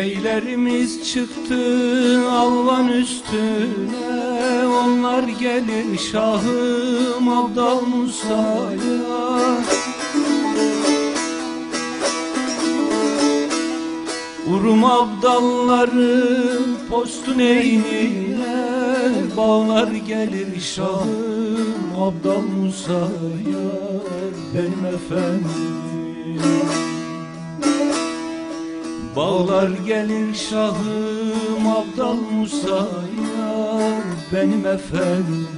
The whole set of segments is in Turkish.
Beylerimiz çıktı alvan üstüne. Onlar gelir Şahım Abdal Musa'ya. Urum abdalları postun eynine Bağlar gelir Şahım Abdal Musa'ya. Benim efendim Bağlar gelir Şahım Abdal Musa'ya. Benim efendim,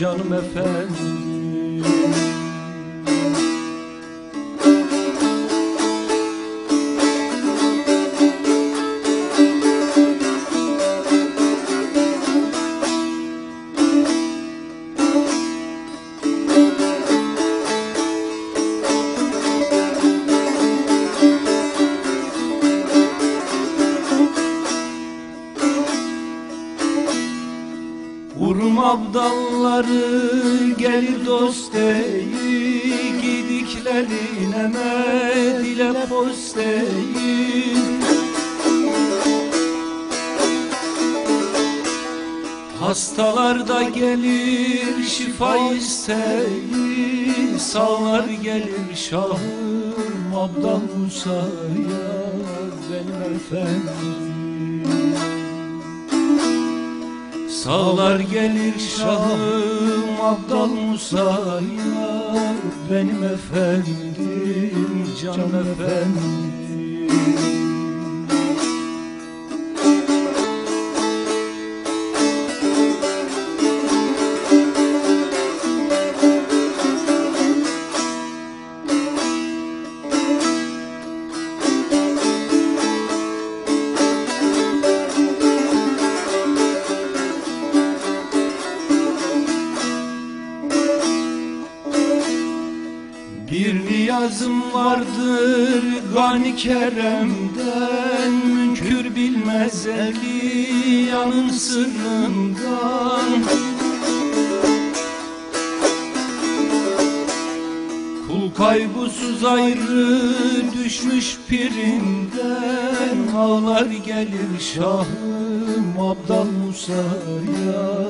canım efendim Urum abdalları gelir dost değil Gidiklerine medile post değil Hastalar da gelir şifa isteyi Sağlar gelir şahım Abdal Musa'ya benim efendim Sağlar gelir şahım Abdal Musa'ya Benim efendim, canım efendim Bir niyazım vardır Gani Kerem'den Münkür bilmez yanın sırrından. Kul kaygısız ayrı düşmüş pirinden Ağlar gelir şahım Abdal Musa'ya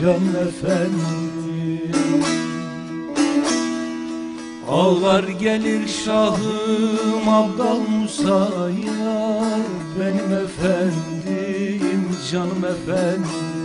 Can efendim Ağlar gelir şahım Abdal Musa'ya Benim efendim, canım efendim